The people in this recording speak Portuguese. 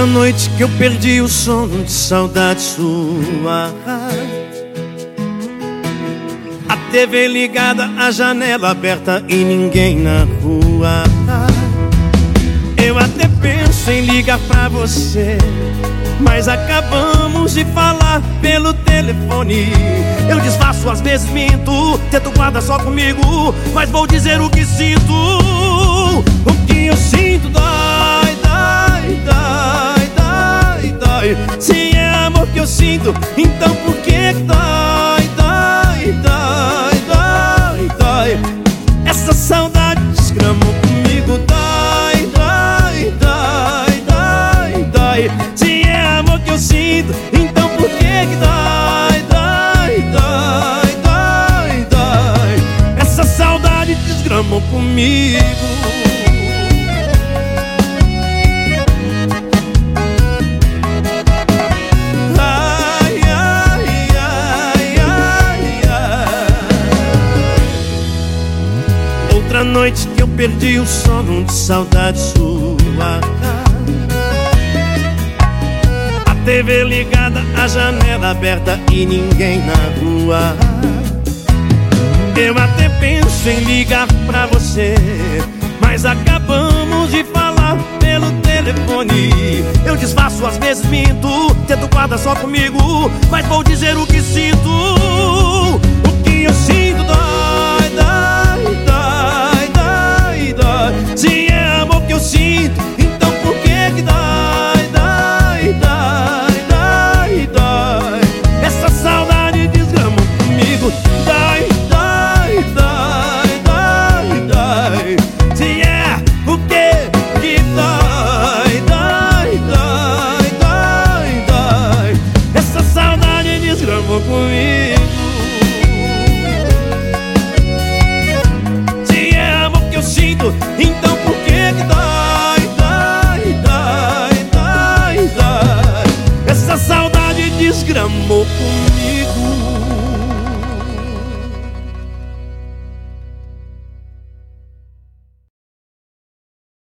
Outra noite que eu perdi o sono de saudade sua. A TV ligada, a janela aberta e ninguém na rua. Eu até penso em ligar pra você Mas acabamos de falar pelo telefone. Eu desfaço, às vezes minto Tento guardar só comigo Mas vou dizer o que sinto se é amor que eu sinto, então por que dói, dói, dói, dói, dói? Essa saudade desgramou comigo Dói, dói, dói, dói, dói. Se é amor que eu sinto, então por que dói, dói, dói, dói, dói? Essa saudade desgramou comigo noite que eu perdi o sono de saudade sua. A TV ligada, a janela aberta e ninguém na rua. Eu até penso em ligar pra você Mas acabamos de falar pelo telefone. Eu desfaço, às vezes minto Tento guarda só comigo Mas vou dizer o que sinto comigo desgramou comigo